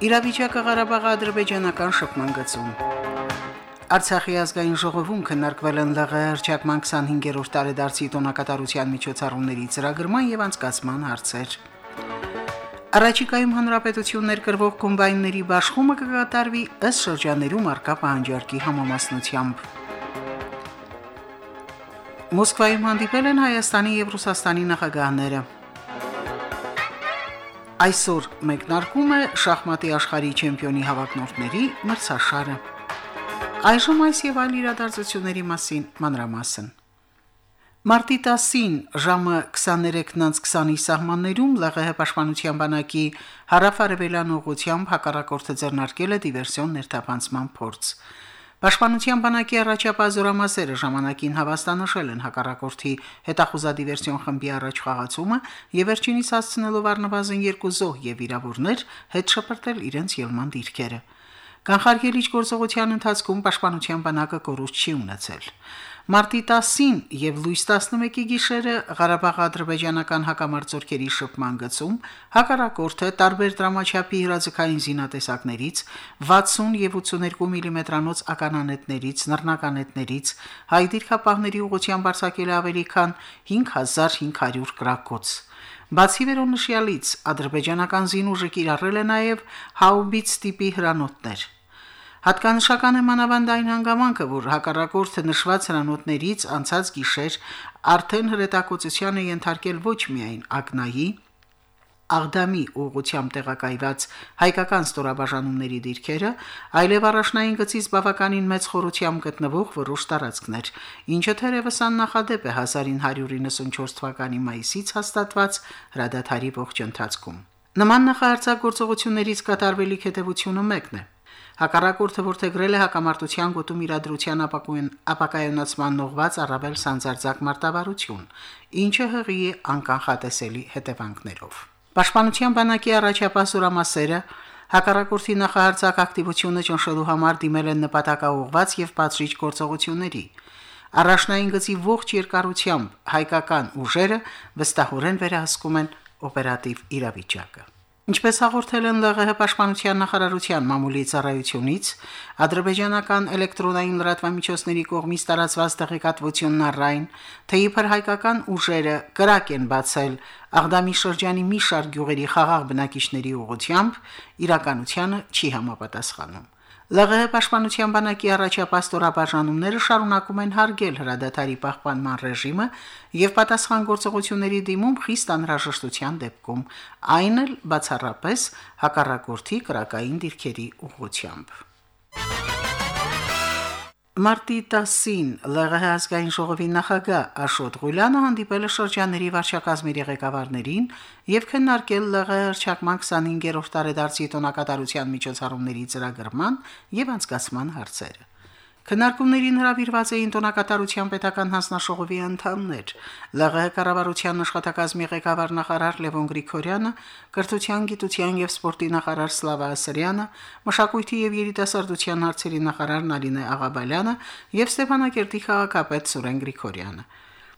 Իրավիճակը Ղարաբաղի ադրբեջանական շփման գծում։ Արցախի ազգային ժողովում քննարկվել են ԼՂ հրճակման 25-րդ տարեդարձի տոնակատարության միջոցառումների ծրագրման եւ անցկացման հարցեր։ Առաջիկայում հանրապետություն ներկրվող կոմբայնների բաշխումը կկատարվի ըստ շրջաներում արկա պահանջարկի համամասնությամբ։ Մոսկվայում հանդիպել են Հայաստանի եւ Ռուսաստանի նախագահները։ Այսօր մեկնարկում է շախմատի աշխարհի չեմպիոնի հավաքնորդների մրցաշարը։ Այժմ այս եւ այլ իրադարձությունների մասին մանրամասն։ Մարտի 10-ին ժամը 23:20-ի սահմաններում ԼՂՀ պաշտպանության բանակի հարավարևելյան ուղությամբ հակառակորդը ձեռնարկել է դիվերսիոն ներթափանցման փորձ։ Պաշտպանության բանակի առաջապահ զորամասերը ժամանակին հավաստանշել են հակառակորդի հետախուզադիվերսիոն խմբի առաջ խաղացումը եւ վերջինիս հասցնելով առնվազն 2 զոհ եւ վիրավորներ հետ շպրտել իրենց ելման դիրքերը։ Կանխարգելիչ գործողության ընթացքում պաշտպանության բանակը կորուստ չի ունեցել։ Մարտի 10-ին եւ լույս 11-ի գիշերը Ղարաբաղ-ադրբեջանական հակամարտությունների շփման գծում հակառակորդը տարբեր դրամաչափի հրաձգային զինատեսակներից 60 եւ 82 մմ-անոց mm ականանետներից, նռնականետներից հայ դիրքապահների ուղղությամբ արձակել ավելի քան 5500 գրակոց։ Բացի վերոնշյալից ադրբեջանական զինուժը կիրառել է նաև հաուբից տիպի հրանոթներ։ Հատկանշական է մանավանդ այն հանգամանքը, որ հակառակորդը նշված հրանոթներից անցած գիշեր արդեն հրետակոծության է ենթարկել ոչ միայն Ակնայի, Աղդամի ուղությամբ տեղակայված հայկական ստորաբաժանումների դիրքերը, այլև առաջնային գծից բավականին մեծ խորությամբ գտնվող որոշ տարածքներ, ինչը թերևս աննախադեպ է 1994 թվականի մայիսից հաստատված հրադադարի ողջ ընթացքում։ Նման նախարարցակորցողություններից կատարվելիք հետևությունը մեկն է։ Հակառակորդը որթեգրել է հակամարտության գոտում իրադրության ապակայունացման նողված առավել սանձարձակ մարտավարություն, ինչը հղի է անկանխատեսելի հետևանքներով։ Պաշտպանության բանակի առաջապահ զորամասերը հակառակորդի նախահարձակ ակտիվությունը ճնշելու համար դիմել են նպատակաուղված եւ բացրիչ գործողությունների։ Առաջնային գծի ողջ երկարությամբ հայկական ուժերը վստահորեն վերահսկում են օպերատիվ իրավիճակը։ Ինչպես հաղորդել են ԼՂՀ պաշտպանության նախարարության մամուլի ծառայությունից, ադրբեջանական էլեկտրոնային լրատվամիջոցների կողմից տարածված տեղեկատվությունն առայն, թե իբր հայկական ուժերը կրակ են բացել Աղդամի շրջանի մի շարք գյուղերի խաղաղ բնակիչների ուղությամբ, իրականությանը չի համապատասխանում։ ԼՂՀ պաշտպանության բանակի առաջապատстоրաբաժանումները շարունակում են հարգել հրադադարի պահպանման ռեժիմը եւ պատասխան գործողությունների դիմում խիստ անհրաժեշտության դեպքում, այն էլ բացառապես հակառակորդի կրակային դիրքերի ուղղությամբ։ Մարտի 10-ին ԼՂՀ ազգային ժողովի նախագահ Աշոտ Ղուլյանը հանդիպել է շրջանների վարչակազմերի ղեկավարներին եւ քննարկել ԼՂՀ հրճակման 25-րդ տարեդարձի տոնակատարության միջոցառումների ծրագրման եւ անցկացման հարցերը։ Քննարկումներին հրավիրված էին տոնակատարության պետական հանձնաշողովի անդամներ, ԼՂՀ կառավարության աշխատակազմի ղեկավար նախարար Լևոն Գրիգորյանը, կրթության, գիտության եւ սպորտի նախարար Սլավա Ասրյանը, մշակույթի եւ երիտասարդության հարցերի նախարար Նալինե Աղաբալյանը եւ Ստեփանակերտի քաղաքապետ Սուրեն Գրիգորյանը։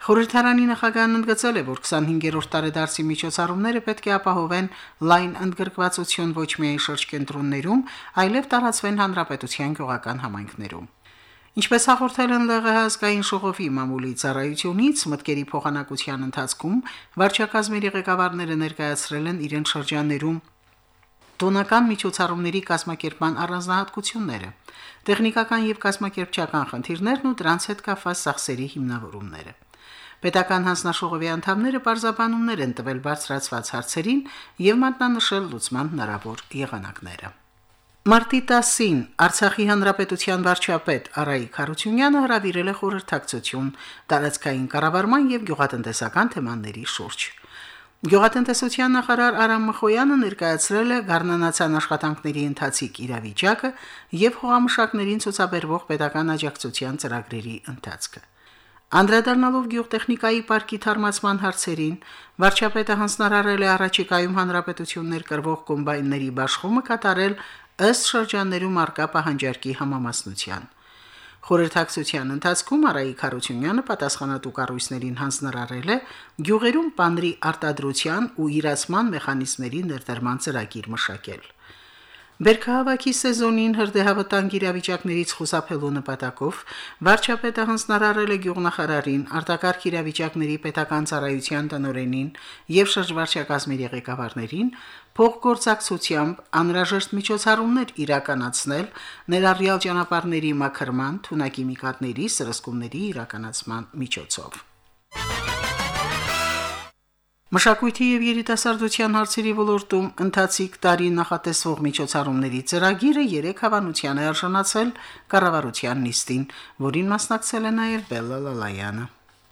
Խորհրդարանի նախագահն ընդգծել է, որ 25-րդ տարեդարձի միջոցառումները պետք է ապահովեն լայն ընդգրկվածություն ոչ միայն շրջկենտրոններում, այլև տարածվեն հանրապետության գյուղական համայնքներում։ Ինչպես հաղորդել են ԼՂՀ ազգային ժողովի մամուլի ծառայությունից, մտկերի փոխանակության ընթացքում վարչակազմերի ղեկավարները ներկայացրել են իրենց շրջաններում տոնական միջոցառումների կազմակերպման առանձնահատկությունները, տեխնիկական եւ կազմակերպչական խնդիրներն ու դրանց հետ կապված սախսերի հիմնավորումները։ Պետական հանձնաշողովի անդամները բարձաբանումներ են տվել բարձրացված հարցերին եւ մատնանշել լուծման հնարավոր եղանակները։ Մարտի 10-ին Արցախի հանրապետության վարչապետ Արայիկ Խարությունյանը հրավիրել է խորհրդակցություն տարածքային կառավարման եւ գյուղատնտեսական թեմաների շուրջ։ Գյուղատնտեսության նախարար Արամ Մխոյանը ներկայացրել է Գառնանացան աշխատանքների ընթացիկ իրավիճակը եւ հողամշակներին ցուցաբերվող pedagogical աջակցության ծրագրերի ընթացքը։ Անդրադառնալով գյուղտեխնիկայի պարկի թարմացման հարցերին, վարչապետը հանձնարարել է առաջիկայում հանրապետություններ կրվող կոմբայնների բաշխումը կատարել ըստ շրջաններում արկա պահանջարկի համամասնության։ Խորհրդակցության ընթացքում Արայիկ Խարությունյանը պատասխանատու կառույցներին հանձնարարել է գյուղերում պանրի արտադրության ու իրացման մեխանիզմների ներդրման ծրագիր մշակել։ Բերքահավաքի սեզոնին հրդեհավտանգ իրավիճակներից խուսափելու նպատակով վարչապետը հանձնարարել է գյուղնախարարին, արտակարգ իրավիճակների պետական ծառայության տնօրենին եւ շրջվարչակազմի ղեկավարներին փոխգործակցությամբ անհրաժեշտ միջոցառումներ իրականացնել ներառյալ ճանապարհների մաքրման, թունակիմիկատների, սրսկումների իրականացման միջոցով։ Մշակույթի եւ երիտասարդության հարցերի ոլորտում ընթացիկ տարի նախատեսվող միջոցառումների ծրագիրը 3 հավանության է արժանացել կառավարության նիստին, որին մասնակցել է նաեւ Բելլա Լալայանը։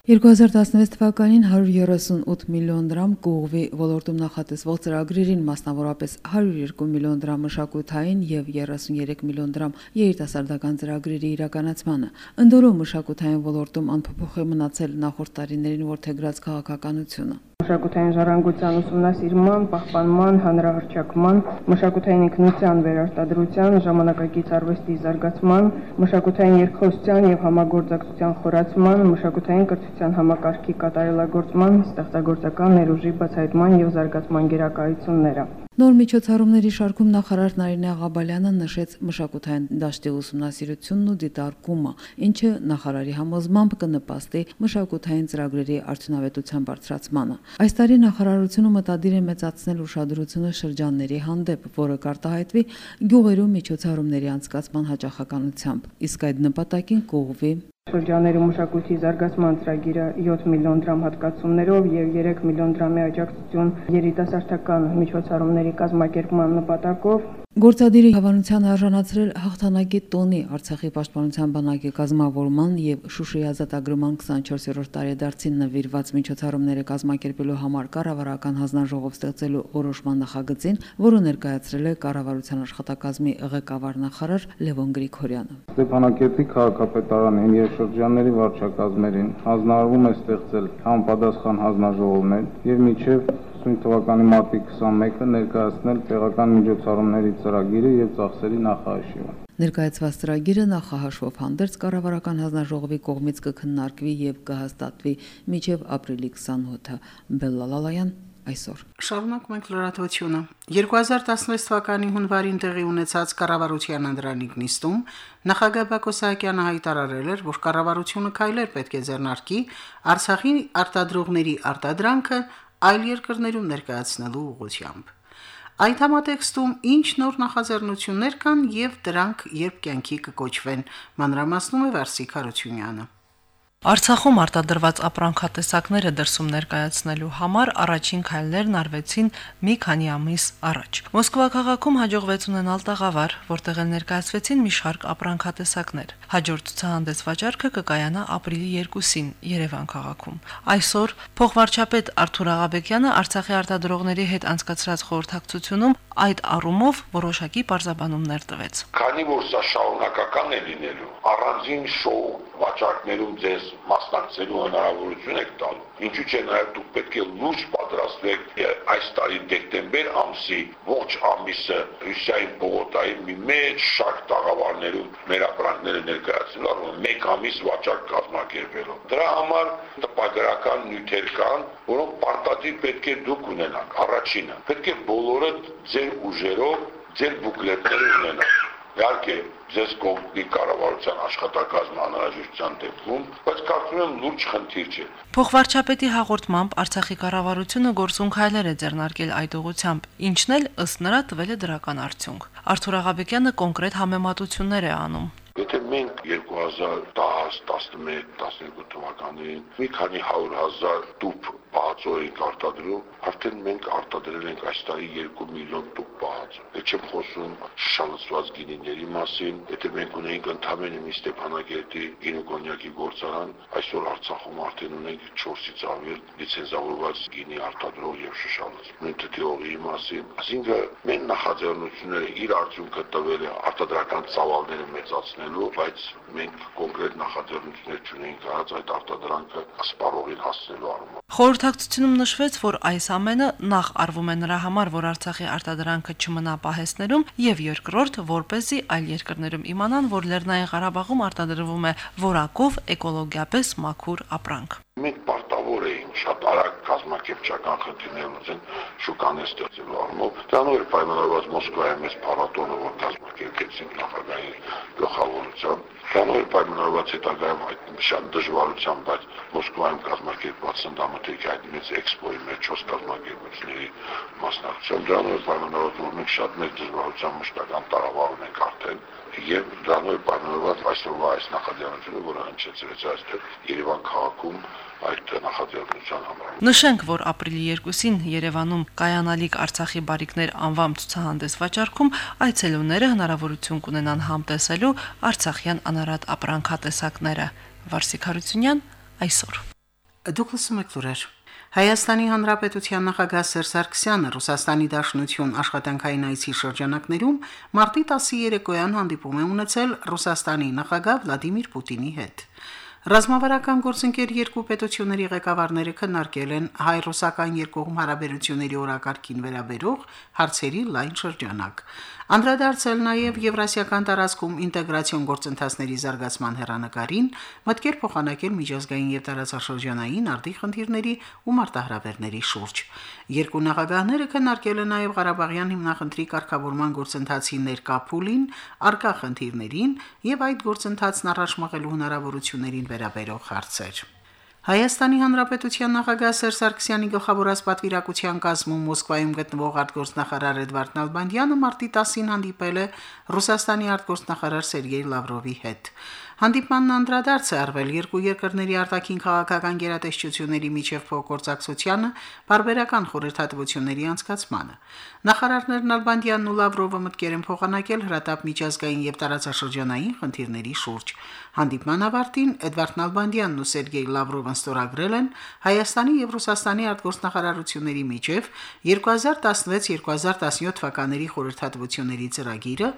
2016 թվականին 138 միլիոն դրամ կողմի ոլորտում նախատեսվող ծրագրերին մասնավորապես 102 միլիոն դրամ մշակութային եւ 33 միլիոն դրամ երիտասարդական ծրագրերի իրականացմանը։ Ընդորում մշակութային ոլորտում անփոփոխ է մնացել նախորդ տարիներին որթեգրած քաղաքականությունը մշակութային ժառանգության ուսումնասիրման, պահպանման, հանրահրճակման, մշակութային ինքնության վերարտադրության, ժամանակակից արվեստի զարգացման, մշակութային երկխոսության եւ համագործակցության խորացման, մշակութային կրթության համակարգի կատարելագործման, ստեղծագործական ներուժի բացահայտման եւ զարգացման գերակայությունները։ Նոր միջոցառումների շարքում նախարար Նարինե Աղաբալյանը նշեց մշակութային դաշտի ուսումնասիրությունն ու դիտարկումը, ինչը նախարարի համոզմամբ կնպաստի մշակութային ծրագրերի արդյունավետության բարձրացմանը։ Այս տարի նախարարությունը մտադիր է մեծացնել ուշադրությունը շրջանների հանդեպ, որը կարտահայտվի գյուղերում միջոցառումների անցկացման հաջողականությամբ։ Իսկ այդ նպատակին կողվի Շրջաններում մշակույթի զարգացման ծրագիրը 7 միլիոն դրամ հատկացումներով եւ 3 միլիոն դրամի աջակցություն երիտասարդական միջոցառումների կազմակերպման նպատակով Գործադիրի հավանության արժանացրել հաղթանակի տոնի Արցախի պաշտպանության բանակի կազմավորման եւ Շուշիի ազատագրման 24-րդ տարեդարձին նվիրված միջոցառումները կազմակերպելու համար կառավարական հանձնաժողով ստեղծելու որոշման նախագծին, որը ներկայացրել է կառավարության աշխատակազմի ղեկավար նախարար Լևոն Գրիգորյանը։ Ստեփանակերտի քաղաքապետարանին եւ շրջանների վարչակազմերին հանձնարարվում է ստեղծել համապատասխան հանձնաժողովներ եւ միջև 2020 թվականի մարտի 21-ը ներկայացնել տեղական միջոցառումների ծրագիրը եւ ծախսերի նախահաշիվը։ Ներկայացված ծրագիրը նախահաշվով հանդերձ կառավարական հանձնաժողովի կողմից կքննարկվի եւ կհաստատվի մինչեւ ապրիլի 28-ը։ Բելլալալայան այսօր։ Շարունակում ենք լրատվությունը։ 2016 թվականի հունվարին տեղի ունեցած կառավարության անդրանիկ նիստում նախագահ Բակո Սահակյանը հայտարարել էր, որ կառավարությունը քայլեր պետք է ձեռնարկի Արցախի արտադրողների արտադրանքը այլ երկրներում ներկայացնելու ուղղությամբ։ Այդ համատեքստում ինչ նոր նախաձեռնություններ կան եւ դրանք երբ կյանքի կկոչվեն, մանրամասնում է Վարսիկ Հարությունյանը։ Արցախում արտադրված ապրանքատեսակները դրսում ներկայացնելու համար առաջին քայլերն արվեցին մի քանի ամիս առաջ։ Մոսկվա քաղաքում հաջողվեց ունենալ տաղավար, որտեղ էլ ներկայացվեցին մի շարք ապրանքատեսակներ։ Հաջորդ ցուցահանդես վաճառքը կկայանա ապրիլի 2-ին Երևան քաղաքում։ Այսօր փոխվարչապետ Արթուր Աղաբեկյանը Արցախի արտադրողների հետ անցկացրած խորհրդակցությունում այդ առումով որոշակի բարձաբանումներ տվեց։ Քանի որ սա շարունակական է լինելու, առանձին շոու վաճառքներում ձեզ մասնակցելու հնարավորություն եք տալու։ Ինչու՞ չէ նաև դուք պետք է լուրջ պատրաստվեք այս տարի դեկտեմբեր ամսի ողջ ամիսը Ռուսիայի Բոգոտայի մի մեծ շարք տաղավարներում մեր ապրանքները ներկայացնելու առումով մեկ ամիս վաճառք կազմակերպելով։ Դրա համար տպագրական նյութեր կան, որոնք պարտադիր պետք է դուք ունենաք։ Առաջինը, պետք է բոլորը ձեր ուժերով ձեր բուկլետները ունենաք Իհարկե, ձեզ կողմի կառավարության աշխատակազմը անհրաժեշտության դեպքում, բայց կարծում եմ լուրջ խնդիր չէ։ Փոխվարչապետի հաղորդմամբ Արցախի կառավարությունը գործուն քայլեր է ձեռնարկել այդ ուղությամբ, ինչն էլ ըստ նրա տվել է դրական արդյունք։ Արթուր Աղաբեկյանը կոնկրետ համեմատություններ է անում։ Եթե մենք 2010, 11, 12 թվականներին մի քանի 100.000 տուփ բացո ենք արտադրում, արդեն մենք արտադրել ենք այս տարի 2 միլիոն տուփ բաց։ Ես չեմ խոսում շալացված գինիների մասին, եթե մենք ունեինք ընդամենը մի Ստեփանակերտի գինու կոնյակի գործարան, այսօր Արցախում արդեն ունենք 4-ից ավել լիցենզավորված գինի արտադրող եւ շշալացում թթիողի մասին։ Այսինքն մենք նախաձեռնությունները իր արդյունքը տվել է արտադրական ծավալները մեծացնելու, բայց մենք կոնկրետ նախաձեռնություններ չունենք արած այդ արտադրանքը սպառողին հասնելու առումով։ Խորհրդակցությունում նշվեց, որ այս ամենը նախ արվում է նրա համար, որ Արցախի արտադրանքը չմնա պահեսներում, եւ երկրորդ, որ เป զի այլ երկրներում իմանան, որ Լեռնային Ղարաբաղում արտադրվում է որակով էկոլոգիապես մաքուր ապրանք։ Մենք պարտավոր էինք շատ արագ կազմակերպչական խնդիրներ լուծեն շուկան է ստեղծելու առումով։ Դրանով էր պայմանավորված Մոսկվայում այս փառատոնը, որ կազմակերպեցին նախագահի գլխավորությամբ։ Դրանով էր պայմանավորված հետագայում այդ շատ դժվարությամբ, բայց Մոսկվայում կազմակերպված սնդամթերքի այդ մեծ էքսպոյի մեջ 4 կազմակերպությունների մասնակցությամբ դրանով է պայմանավորված, որ մենք շատ մեծ դժվարության մշտական տաղավար ունենք արդեն եւ դրանով պայմանավորված այսօրվա այս նախաձեռնությունը, որը հնչեցրեց այստեղ Երևան քաղաքում այդ նախաձեռնության համար։ Նշենք, որ ապրիլի 2-ին Երևանում կայանալիք Արցախի բարիկներ անվամ ցուցահանդես վաճառքում այցելուները հնարավորություն կունենան համտեսելու Արցախյան անարատ ապրանքատեսակները։ Վարսիկ Հարությունյան այսօր։ Դուք լսում եք լուրեր։ Հայաստանի Հանրապետության նախագահ Սերժ Սարգսյանը Ռուսաստանի Դաշնություն աշխատանքային այցի շրջանակներում մարտի 10-ի երեկոյան հանդիպում է ունեցել Ռուսաստանի նախագահ Վլադիմիր Պուտինի հետ։ Ռազմավարական գործընկեր երկու պետությունների ղեկավարները քննարկել են հայ-ռուսական երկկողմ հարաբերությունների օրակարգին վերաբերող հարցերի լայն շրջանակ։ Անդրադարձել նաև Եվրասիական տարածքում ինտեգրացիոն գործընթացների զարգացման հերանեկարին, մտքեր փոխանակել միջազգային եւ տարածաշրջանային արդի խնդիրների ու մարտահրավերների շուրջ։ Երկու նախագահները քննարկել են նաև Ղարաբաղյան հիմնախնդրի կարգավորման գործընթացի ներկա փուլին, արկա խնդիրներին եւ այդ գործընթացն առաջ մղելու հնարավորություններին վերաբերող հարցեր։ Հայաստանի Հանրապետության նախագահ Սերժ Սարգսյանի գլխավորած պատվիրակության կազմում Մոսկվայում գտնվող արտգործնախարար Էդվարդ Նալբանդյանը մարտի 10-ին հանդիպել է Ռուսաստանի արտգործնախարար Սերգեյ Լավրովի հետ։ Հանդիպմանն անդրադարձ է արվել երկու երկրների արտաքին քաղաքական գերատեսչությունների միջև փոխգործակցությանը, բարբերական խորհրդատվությունների անցկացմանը։ Նախարարներն Ալբանդյանն ու Լավրովը մտկեր են փոխանակել հրատապ միջազգային եւ տարածաշրջանային խնդիրների շուրջ։ Հանդիպման ավարտին Էդվարդ Նալբանդյանն ու Սերգեյ Լավրովն ստորագրել են Հայաստանի եւ Ռուսաստանի արտգործնախարարությունների միջև 2016-2017 թվականների խորհրդատվությունների ծրագիրը,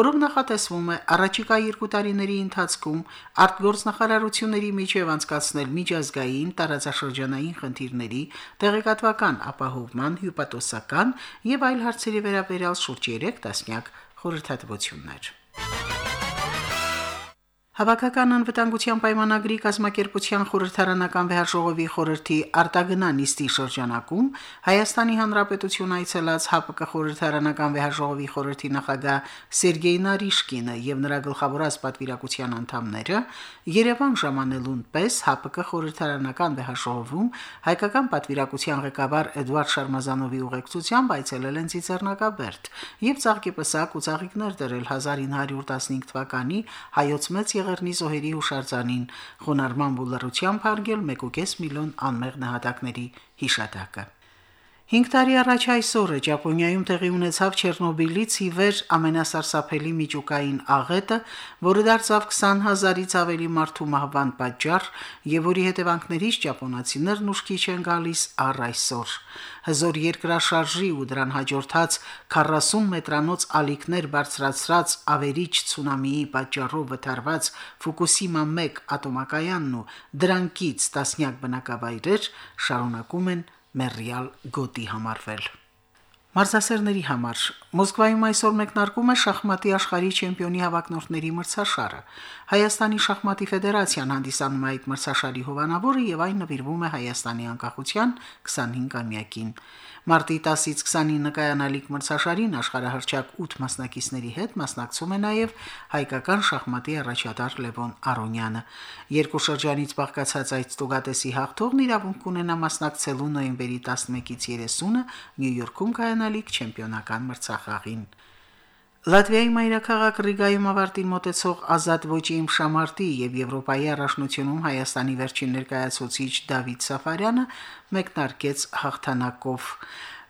որով նախատեսվում է առաջիկա երկու տարիների ընթացքում արտգործնախարարությունների միջև անցկացնել միջազգային տարածաշրջանային խնդիրների տեղեկատվական ապահովման հյուպատոսական եւ այլ հարցերի վերաբերյալ շուրջ 3 տասնյակ խորհրդատվություններ։ Հավաքական անվտանգության պայմանագրի կազմակերպության խորհրդարանական վեհաժողովի խորհրդի արտագնա նիստի շրջանակում Հայաստանի Հանրապետություն այցելած ՀԱՊԿ խորհրդարանական վեհաժողովի խորհրդի նախագահ Սերգեյ Նարիշկինը եւ նրա գլխավորած պատվիրակության անդամները Երևան ժամանելուն պես ՀԱՊԿ խորհրդարանական վեհաժողովում հայկական պատվիրակության ղեկավար Էդվարդ Շարմազանովի ուղեկցությամբ այցելել են Ծիծեռնակաբերդ եւ ցաղկիպսակ ու ցաղիկներ դրել 1915 թվականի հայոց մեծ Եղեռնի զոհերի հուշարձանին խոնարհման բուլառությամբ հարգել 1.5 միլիոն անմեղ նահատակների հիշատակը։ 5 տարի առաջ այսօրը Ճապոնիայում տեղի ունեցավ Չեռնոբիլից ի վեր ամենասարսափելի միջուկային աղետը, որը դարձավ 20000-ից ավելի մարդու մահվան պատճառ եւ որի հետևանքներից ճապոնացիներն ուշքի չեն գալիս առ այսօր։ Հզոր երկրաշարժի ու դրան հաջորդած 40 մետրանոց ալիքներ բարձրացրած ավերիչ ցունամիի պատճառով վթարված Ֆուկուսիմա 1 ատոմակայանն ու դրանքից տասնյակ բնակավայրեր շարունակում են մեռյալ գոտի համարվել։ Մարզասերների համար. Մոսկվայում այսօր մեկնարկում է շախմատի աշխարհի չեմպիոնի հավաքնորդների մրցաշարը։ Հայաստանի շախմատի ֆեդերացիան հանդիսանում է այդ մրցաշարի հովանավորը եւ այն նվիրվում է Հայաստանի անկախության 25-ամյակին։ Մարտի 10-ից 29 կայանալիք մրցաշարին աշխարհահռչակ 8 մասնակիցների հետ մասնակցում է նաև հայկական շախմատի առաջատար Լևոն Արոնյանը։ Երկու շրջանից բաղկացած այդ ստուգատեսի հաղթողն իրավունք ունենա մասնակցելու նոյեմբերի 11-ից 30-ը Նյու Յորքում կայանալիք չեմպիոնական մրցախաղին։ Լատվիայի մայրաքաղաք Ռիգայում ավարտին մոտեցող ազատ ոչի իմ շամարտի եւ Եվրոպայի առաջնությունում Հայաստանի վերջին ներկայացուցիչ Դավիթ Սաֆարյանը մեկնարկեց հաղթանակով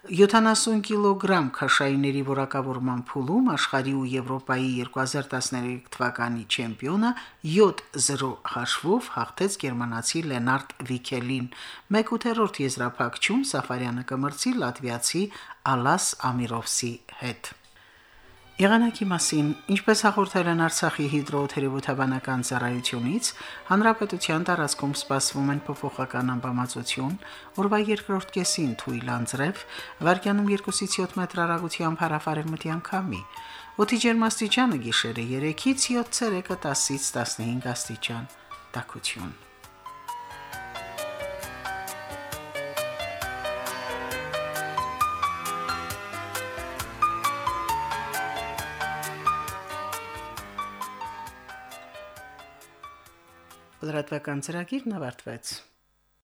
70 կիլոգրամ քաշայիների որակավորման փուլում աշխարհի ու Եվրոպայի 2013 թվականի չեմպիոնը 7-0 հաշվով հաղթեց գերմանացի Լենարդ Վիքելին։ 1/8 եզրափակչում Սաֆարյանը կմրցի լատվիացի Ալաս Ամիրովսի հետ։ Եղանակի մասին, ինչպես հաղորդել են Արցախի հիդրոթերապևտաբանական ծառայությունից, հանրապետության տարածքում սպասվում են փոփոխական ամպամածություն, օրվա երկրորդ կեսին թույլ անձրև, վարկյանում 2-ից 7 մետր հեռագությամբ հարավարևմտյան քամի։ Օդի ջերմաստիճանը գիշերը 3-ից 7 ցելսիուսը 10-ից 15 աստիճան։ Տաքություն։ Լրատվական ծրագիրն ավարտվեց։